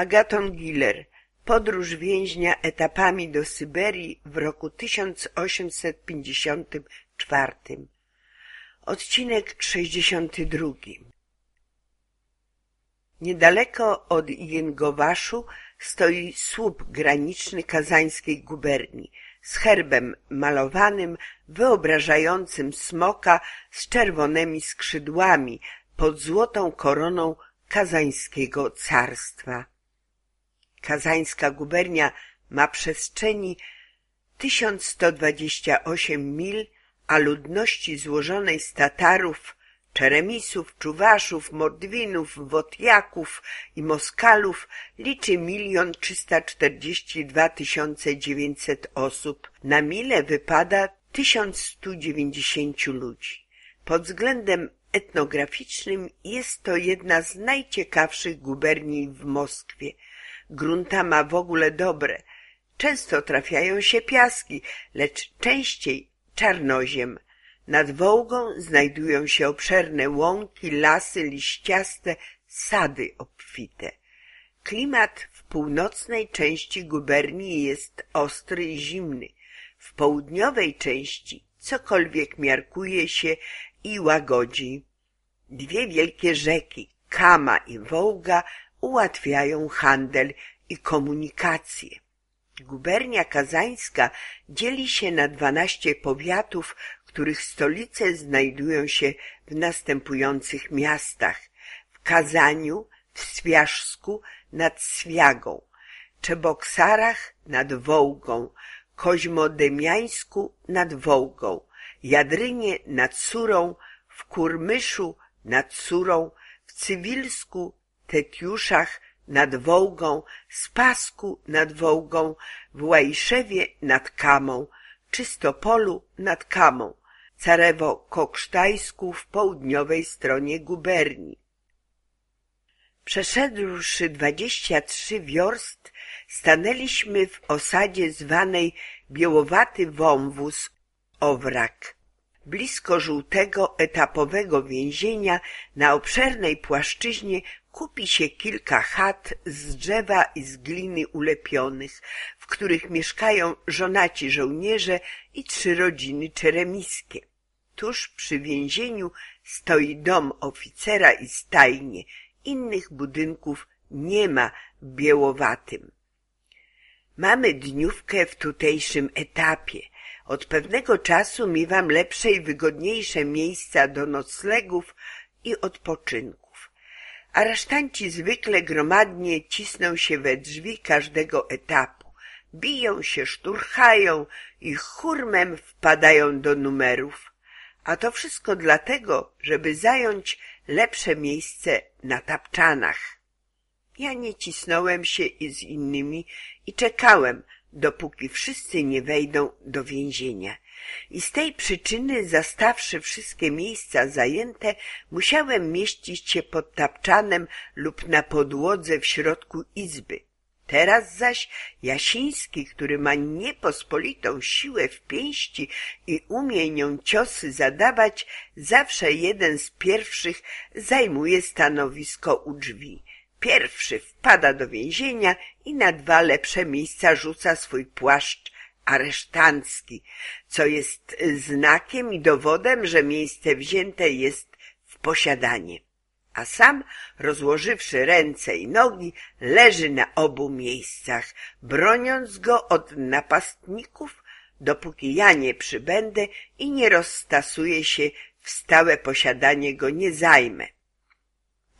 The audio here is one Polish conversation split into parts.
Agaton Giller Podróż więźnia etapami do Syberii w roku 1854 Odcinek 62 Niedaleko od Jęgowaszu stoi słup graniczny kazańskiej guberni z herbem malowanym wyobrażającym smoka z czerwonymi skrzydłami pod złotą koroną kazańskiego carstwa. Kazańska gubernia ma przestrzeni 1128 mil, a ludności złożonej z Tatarów, Czeremisów, Czuwaszów, Mordwinów, Wotjaków i Moskalów liczy milion trzysta czterdzieści dwa tysiące dziewięćset osób. Na mile wypada tysiąc stu dziewięćdziesięciu ludzi. Pod względem etnograficznym jest to jedna z najciekawszych guberni w Moskwie. Grunta ma w ogóle dobre. Często trafiają się piaski, lecz częściej czarnoziem. Nad Wołgą znajdują się obszerne łąki, lasy liściaste, sady obfite. Klimat w północnej części guberni jest ostry i zimny. W południowej części cokolwiek miarkuje się i łagodzi. Dwie wielkie rzeki, Kama i Wołga, ułatwiają handel i komunikację. Gubernia kazańska dzieli się na dwanaście powiatów, których stolice znajdują się w następujących miastach w Kazaniu, w Swiażsku nad Swiagą, Czeboksarach nad Wołgą, Koźmodemiańsku nad Wołgą, Jadrynie nad Surą, w Kurmyszu nad Surą, w Cywilsku, Tetiuszach nad Wołgą, Spasku nad Wołgą, w Łajszewie nad Kamą, Czystopolu nad Kamą, Carewo-Koksztajsku w południowej stronie guberni. Przeszedłszy dwadzieścia trzy wiorst, stanęliśmy w osadzie zwanej Biełowaty Wąwóz Owrak. Blisko żółtego etapowego więzienia na obszernej płaszczyźnie kupi się kilka chat z drzewa i z gliny ulepionych, w których mieszkają żonaci żołnierze i trzy rodziny czeremiskie. Tuż przy więzieniu stoi dom oficera i stajnie. Innych budynków nie ma w Białowatym. Mamy dniówkę w tutejszym etapie. Od pewnego czasu miewam lepsze i wygodniejsze miejsca do noclegów i odpoczynków. Aresztanci zwykle gromadnie cisną się we drzwi każdego etapu. Biją się, szturchają i hurmem wpadają do numerów a to wszystko dlatego, żeby zająć lepsze miejsce na tapczanach. Ja nie cisnąłem się z innymi i czekałem, dopóki wszyscy nie wejdą do więzienia. I z tej przyczyny, zastawszy wszystkie miejsca zajęte, musiałem mieścić się pod tapczanem lub na podłodze w środku izby. Teraz zaś Jasiński, który ma niepospolitą siłę w pięści i umie nią ciosy zadawać, zawsze jeden z pierwszych zajmuje stanowisko u drzwi. Pierwszy wpada do więzienia i na dwa lepsze miejsca rzuca swój płaszcz aresztancki, co jest znakiem i dowodem, że miejsce wzięte jest w posiadanie a sam, rozłożywszy ręce i nogi, leży na obu miejscach, broniąc go od napastników, dopóki ja nie przybędę i nie rozstasuję się w stałe posiadanie go nie zajmę.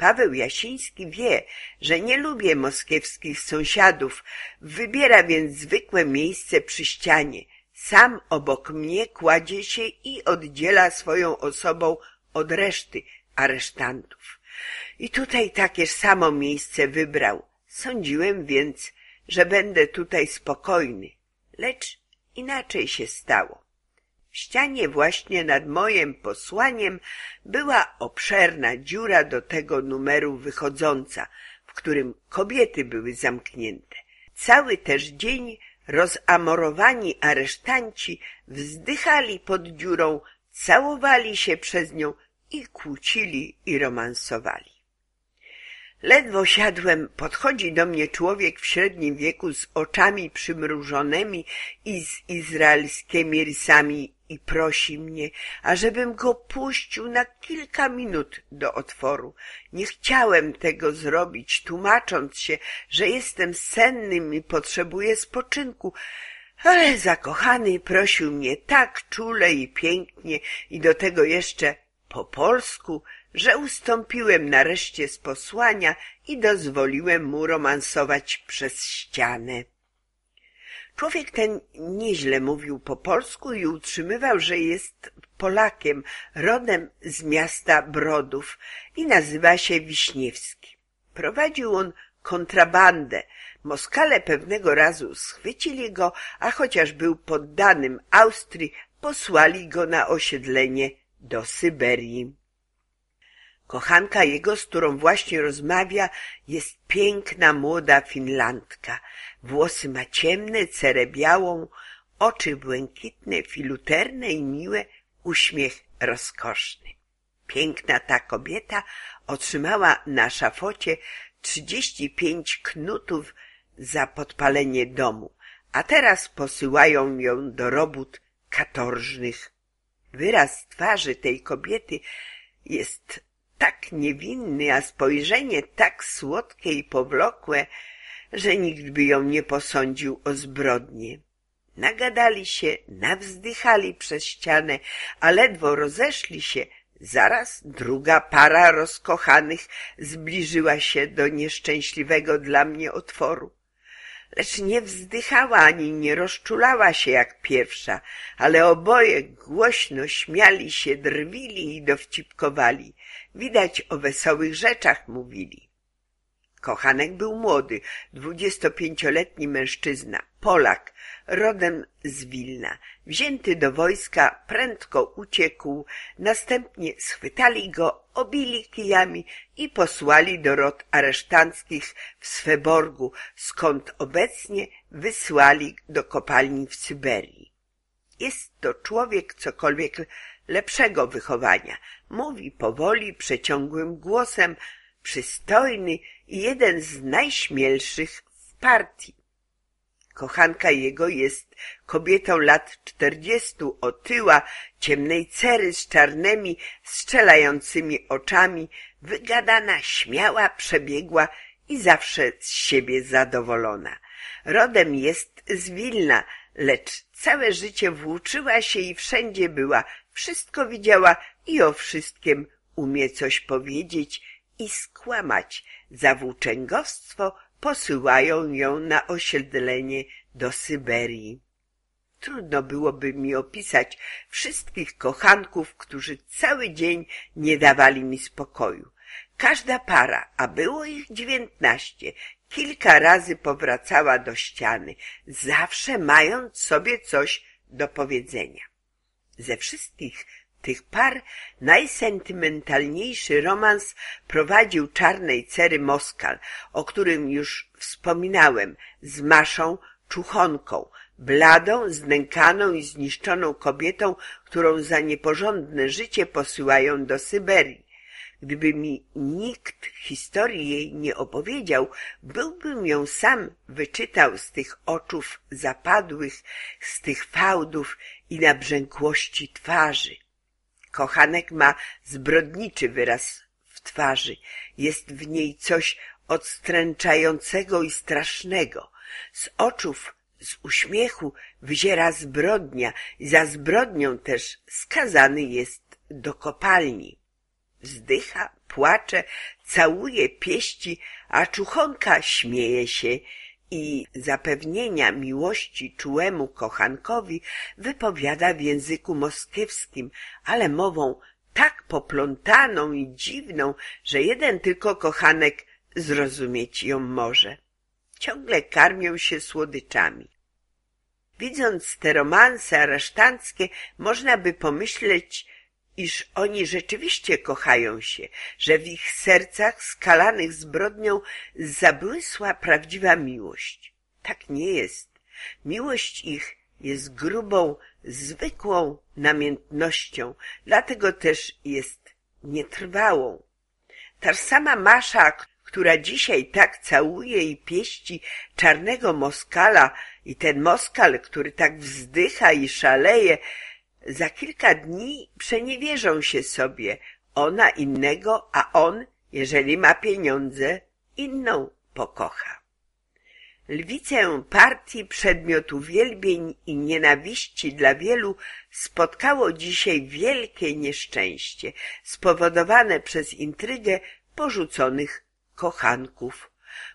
Paweł Jasiński wie, że nie lubię moskiewskich sąsiadów, wybiera więc zwykłe miejsce przy ścianie. Sam obok mnie kładzie się i oddziela swoją osobą od reszty aresztantów. I tutaj takież samo miejsce wybrał. Sądziłem więc, że będę tutaj spokojny, lecz inaczej się stało. W ścianie właśnie nad moim posłaniem była obszerna dziura do tego numeru wychodząca, w którym kobiety były zamknięte. Cały też dzień rozamorowani aresztanci wzdychali pod dziurą, całowali się przez nią i kłócili i romansowali. Ledwo siadłem, podchodzi do mnie człowiek w średnim wieku z oczami przymrużonymi i z izraelskimi rysami i prosi mnie, ażebym go puścił na kilka minut do otworu. Nie chciałem tego zrobić, tłumacząc się, że jestem sennym i potrzebuję spoczynku, ale zakochany prosił mnie tak czule i pięknie i do tego jeszcze po polsku, że ustąpiłem nareszcie z posłania i dozwoliłem mu romansować przez ścianę. Człowiek ten nieźle mówił po polsku i utrzymywał, że jest Polakiem, rodem z miasta Brodów i nazywa się Wiśniewski. Prowadził on kontrabandę. Moskale pewnego razu schwycili go, a chociaż był poddanym Austrii, posłali go na osiedlenie do Syberii. Kochanka jego, z którą właśnie rozmawia, jest piękna młoda Finlandka. Włosy ma ciemne, cerę białą, oczy błękitne, filuterne i miłe, uśmiech rozkoszny. Piękna ta kobieta otrzymała na szafocie trzydzieści pięć knutów za podpalenie domu, a teraz posyłają ją do robót katorżnych. Wyraz twarzy tej kobiety jest tak niewinny, a spojrzenie tak słodkie i powlokłe, że nikt by ją nie posądził o zbrodnię. Nagadali się, nawzdychali przez ścianę, a ledwo rozeszli się, zaraz druga para rozkochanych zbliżyła się do nieszczęśliwego dla mnie otworu lecz nie wzdychała ani nie rozczulała się jak pierwsza, ale oboje głośno śmiali się, drwili i dowcipkowali. Widać o wesołych rzeczach mówili. Kochanek był młody, dwudziestopięcioletni mężczyzna, Polak, rodem z Wilna. Wzięty do wojska, prędko uciekł, następnie schwytali go, obili kijami i posłali do rot aresztanckich w Sveborgu, skąd obecnie wysłali do kopalni w Syberii. Jest to człowiek cokolwiek lepszego wychowania. Mówi powoli, przeciągłym głosem, przystojny i jeden z najśmielszych w partii. Kochanka jego jest kobietą lat czterdziestu, otyła, ciemnej cery z czarnymi, strzelającymi oczami, wygadana, śmiała, przebiegła i zawsze z siebie zadowolona. Rodem jest z Wilna, lecz całe życie włóczyła się i wszędzie była, wszystko widziała i o wszystkim umie coś powiedzieć i skłamać. Za włóczęgostwo posyłają ją na osiedlenie do Syberii. Trudno byłoby mi opisać wszystkich kochanków, którzy cały dzień nie dawali mi spokoju. Każda para, a było ich dziewiętnaście, kilka razy powracała do ściany, zawsze mając sobie coś do powiedzenia. Ze wszystkich tych par najsentymentalniejszy romans prowadził czarnej cery Moskal, o którym już wspominałem, z Maszą Czuchonką, bladą, znękaną i zniszczoną kobietą, którą za nieporządne życie posyłają do Syberii. Gdyby mi nikt historii jej nie opowiedział, byłbym ją sam wyczytał z tych oczów zapadłych, z tych fałdów i nabrzękłości twarzy. Kochanek ma zbrodniczy wyraz w twarzy. Jest w niej coś odstręczającego i strasznego. Z oczów, z uśmiechu wyziera zbrodnia i za zbrodnią też skazany jest do kopalni. Wzdycha, płacze, całuje pieści, a czuchonka śmieje się i zapewnienia miłości czułemu kochankowi wypowiada w języku moskiewskim, ale mową tak poplątaną i dziwną, że jeden tylko kochanek zrozumieć ją może. Ciągle karmią się słodyczami. Widząc te romanse aresztanckie, można by pomyśleć, iż oni rzeczywiście kochają się, że w ich sercach skalanych zbrodnią zabłysła prawdziwa miłość. Tak nie jest. Miłość ich jest grubą, zwykłą namiętnością, dlatego też jest nietrwałą. Ta sama Masza, która dzisiaj tak całuje i pieści czarnego Moskala i ten Moskal, który tak wzdycha i szaleje, za kilka dni przeniewierzą się sobie, ona innego, a on, jeżeli ma pieniądze, inną pokocha. Lwicę partii przedmiot uwielbień i nienawiści dla wielu spotkało dzisiaj wielkie nieszczęście, spowodowane przez intrygę porzuconych kochanków.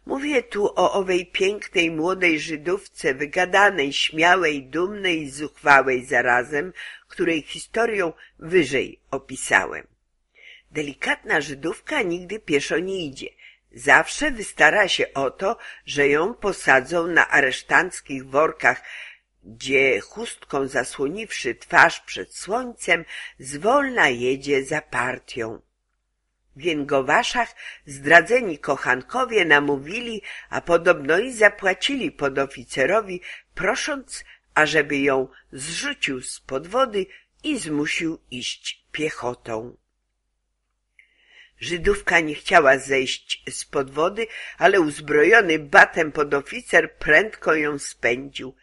Mówię tu o owej pięknej młodej Żydówce, wygadanej, śmiałej, dumnej i zuchwałej zarazem, której historią wyżej opisałem. Delikatna Żydówka nigdy pieszo nie idzie. Zawsze wystara się o to, że ją posadzą na aresztanckich workach, gdzie chustką zasłoniwszy twarz przed słońcem, zwolna jedzie za partią. W Jęgowaszach zdradzeni kochankowie namówili, a podobno i zapłacili podoficerowi, prosząc, ażeby ją zrzucił z pod wody i zmusił iść piechotą. Żydówka nie chciała zejść z pod wody, ale uzbrojony batem podoficer prędko ją spędził.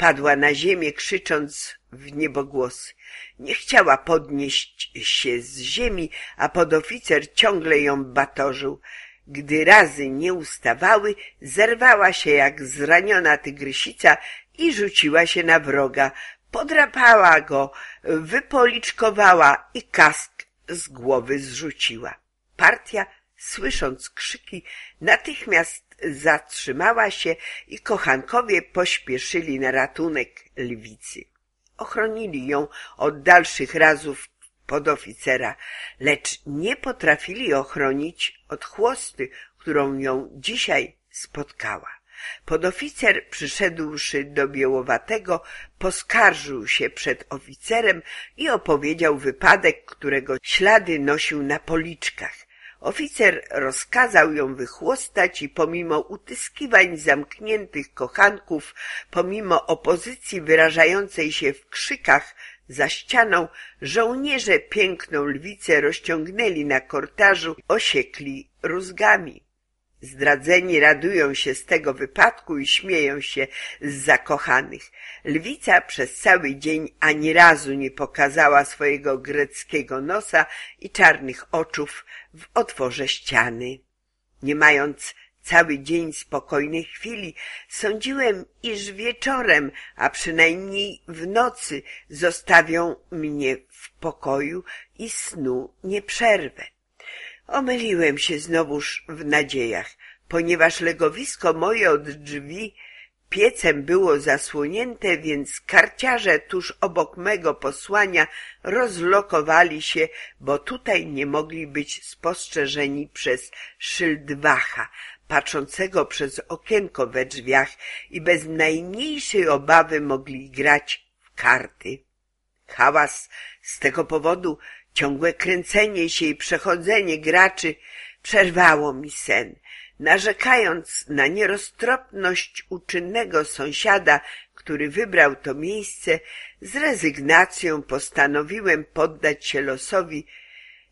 Padła na ziemię, krzycząc w niebogłosy. Nie chciała podnieść się z ziemi, a podoficer ciągle ją batorzył. Gdy razy nie ustawały, zerwała się jak zraniona tygrysica i rzuciła się na wroga. Podrapała go, wypoliczkowała i kask z głowy zrzuciła. Partia, słysząc krzyki, natychmiast zatrzymała się i kochankowie pośpieszyli na ratunek lwicy. Ochronili ją od dalszych razów podoficera, lecz nie potrafili ochronić od chłosty, którą ją dzisiaj spotkała. Podoficer, przyszedłszy do Białowatego, poskarżył się przed oficerem i opowiedział wypadek, którego ślady nosił na policzkach. Oficer rozkazał ją wychłostać i pomimo utyskiwań zamkniętych kochanków, pomimo opozycji wyrażającej się w krzykach za ścianą, żołnierze piękną lwicę rozciągnęli na kortażu, osiekli rózgami. Zdradzeni radują się z tego wypadku i śmieją się z zakochanych. Lwica przez cały dzień ani razu nie pokazała swojego greckiego nosa i czarnych oczów w otworze ściany. Nie mając cały dzień spokojnej chwili, sądziłem, iż wieczorem, a przynajmniej w nocy zostawią mnie w pokoju i snu nie przerwę. Omyliłem się znowuż w nadziejach, ponieważ legowisko moje od drzwi piecem było zasłonięte, więc karciarze tuż obok mego posłania rozlokowali się, bo tutaj nie mogli być spostrzeżeni przez szyldwacha, patrzącego przez okienko we drzwiach i bez najmniejszej obawy mogli grać w karty. Hałas z tego powodu Ciągłe kręcenie się i przechodzenie graczy przerwało mi sen. Narzekając na nieroztropność uczynnego sąsiada, który wybrał to miejsce, z rezygnacją postanowiłem poddać się losowi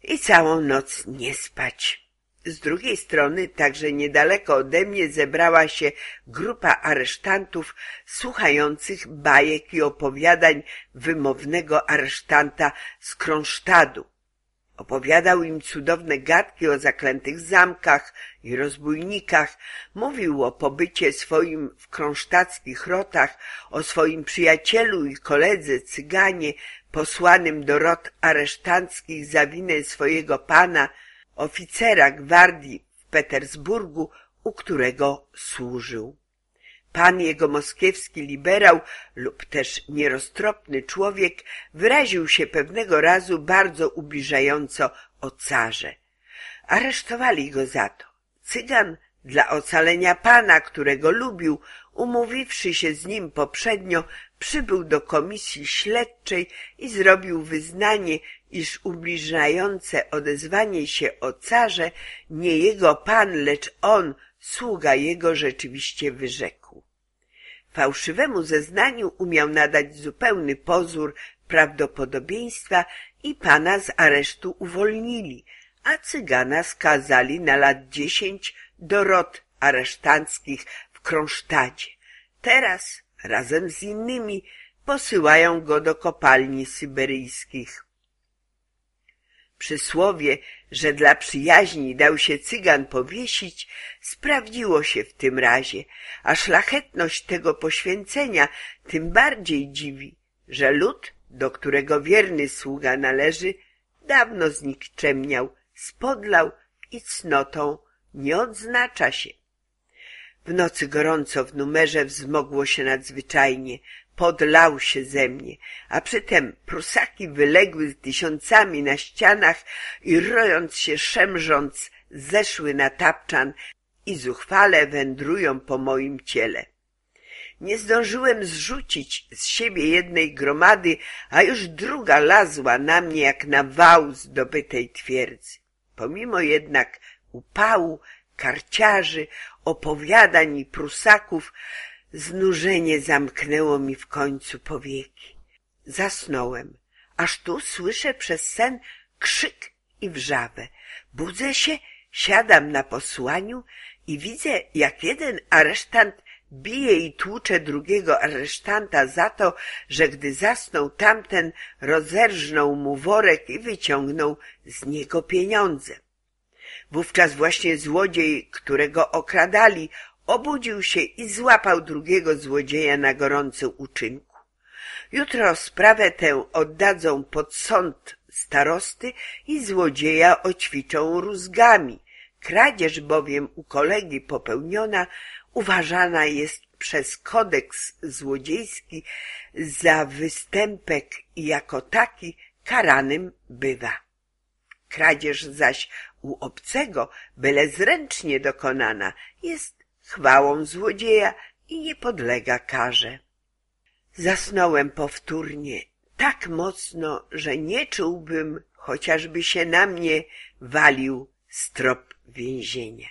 i całą noc nie spać. Z drugiej strony, także niedaleko ode mnie zebrała się grupa aresztantów słuchających bajek i opowiadań wymownego aresztanta z Kronsztadu. Opowiadał im cudowne gadki o zaklętych zamkach i rozbójnikach, mówił o pobycie swoim w kronsztackich rotach, o swoim przyjacielu i koledze cyganie, posłanym do rot aresztanckich za winę swojego pana, oficera gwardii w Petersburgu, u którego służył. Pan jego moskiewski liberał lub też nieroztropny człowiek wyraził się pewnego razu bardzo ubliżająco o carze. Aresztowali go za to. Cygan dla ocalenia pana, którego lubił, umówiwszy się z nim poprzednio, przybył do komisji śledczej i zrobił wyznanie, iż ubliżające odezwanie się o carze nie jego pan, lecz on, sługa jego, rzeczywiście wyrzekł. Fałszywemu zeznaniu umiał nadać zupełny pozór prawdopodobieństwa i pana z aresztu uwolnili, a cygana skazali na lat dziesięć do rot aresztanckich w Kronsztadzie. Teraz razem z innymi posyłają go do kopalni syberyjskich. Przysłowie, że dla przyjaźni dał się cygan powiesić, sprawdziło się w tym razie, a szlachetność tego poświęcenia tym bardziej dziwi, że lud, do którego wierny sługa należy, dawno znikczemniał, spodlał i cnotą nie odznacza się. W nocy gorąco w numerze wzmogło się nadzwyczajnie, podlał się ze mnie, a przytem prusaki wyległy z tysiącami na ścianach i rojąc się szemrząc zeszły na tapczan i zuchwale wędrują po moim ciele. Nie zdążyłem zrzucić z siebie jednej gromady, a już druga lazła na mnie jak na wał zdobytej twierdzy. Pomimo jednak upału, karciarzy, opowiadań i prusaków, znużenie zamknęło mi w końcu powieki. Zasnąłem, aż tu słyszę przez sen krzyk i wrzawę. Budzę się, siadam na posłaniu i widzę, jak jeden aresztant bije i tłucze drugiego aresztanta za to, że gdy zasnął tamten, rozerżnął mu worek i wyciągnął z niego pieniądze. Wówczas właśnie złodziej, którego okradali, obudził się i złapał drugiego złodzieja na gorącym uczynku. Jutro sprawę tę oddadzą pod sąd starosty i złodzieja oćwiczą rózgami. Kradzież bowiem u kolegi popełniona uważana jest przez kodeks złodziejski za występek i jako taki karanym bywa. Kradzież zaś u obcego, byle zręcznie dokonana, jest chwałą złodzieja i nie podlega karze. Zasnąłem powtórnie tak mocno, że nie czułbym, chociażby się na mnie walił strop więzienia.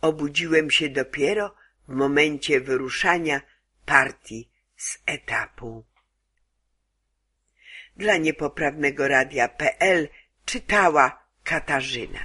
Obudziłem się dopiero w momencie wyruszania partii z etapu. Dla niepoprawnego radia.pl czytała Katarzyna.